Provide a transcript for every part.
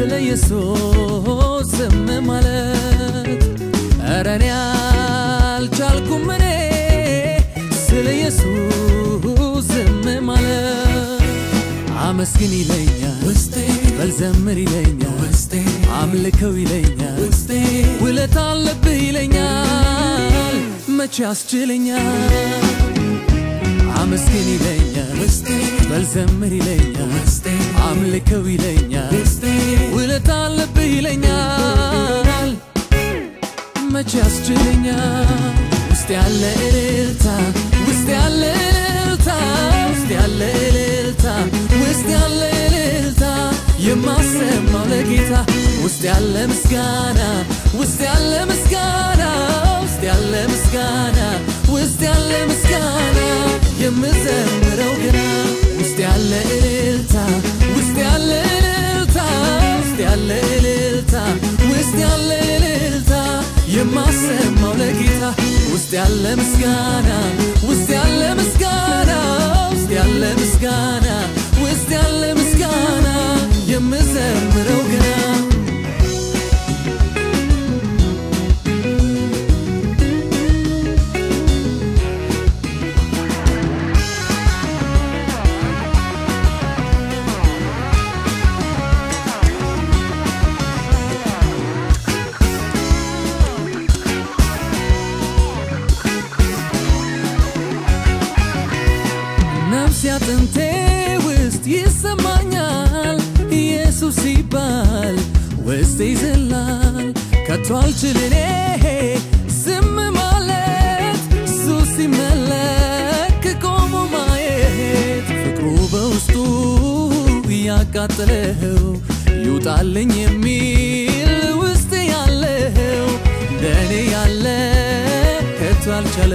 ኢየሱስ ዝም ማለት? ኧረ እኔ አልቻልኩም። እኔ ስለ ኢየሱስ ዝም ማለት? አመስግን ይለኛል ውስጤ በልዘምር ይለኛል ውስጤ አምልከው ይለኛል ውስጤ ውለት አለብህ ይለኛል መቼ ያስችለኛል አመስግን ይለኛል ውስጤ በልዘምር ይለኛል አምልከው ይለኛል። ውለት አለብህ ይለኛል። መቼ ያስችለኛል? ውስጥ ያለ እልልታ ውስጥ ያለ እልልታ ውስጥ ያለ እልልታ ውስጥ ያለ እልልታ። የማሰማው ለጌታ ውስጥ ያለ ምስጋና ውስጥ ያለ ምስጋና ውስጥ ያለ ምስጋና አጥንቴ ውስጥ ይሰማኛል። ኢየሱስ ሲባል ውስጤ ይዘላል። ከቶ አልችል እኔ ዝም ማለት። እሱ ሲመለክ ቆሞ ማየት። ፍቅሩ በውስጡ እያቃጠለው ይውጣልኝ የሚል ውስጥ ያለው እንደኔ ያለ ከቶ አልቻለ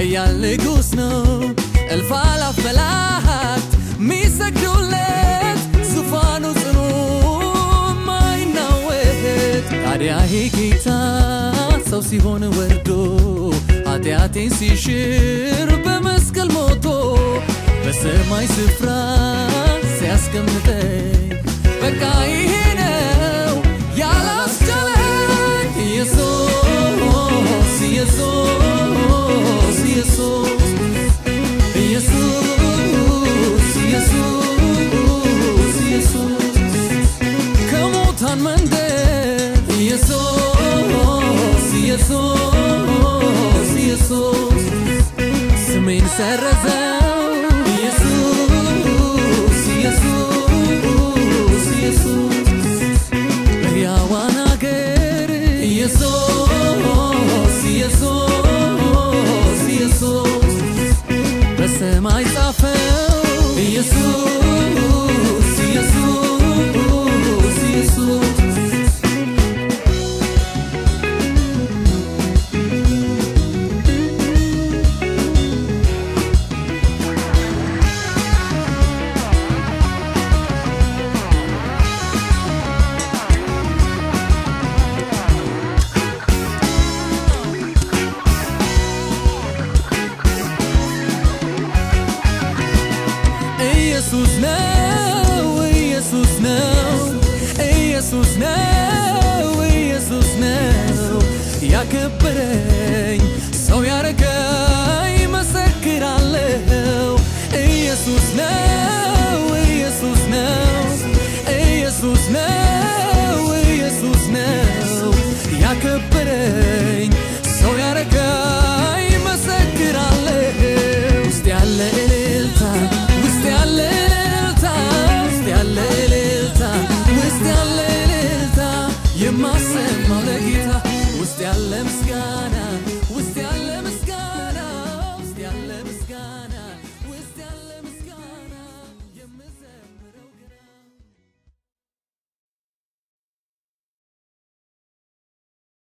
ኃያል ንጉሥ ነው እልፍ አእላፍ መላእክት ሚሰግዱለት ዙፋኑ ጽኑ ማይናወጥ ታዲያ ይሄ ጌታ ሰው ሲሆን ወርዶ ኃጢአቴን ሲሽር በመስቀል ሞቶ በሰማይ ስፍራ ሲያስቀምጠኝ በቃ imensa razão. Jesus, Jesus, Jesus, leal a Jesus, Jesus, Jesus, para ser mais a Jesus. Jesus não, em Jesus não, em Jesus não, em Jesus não, e acabarei.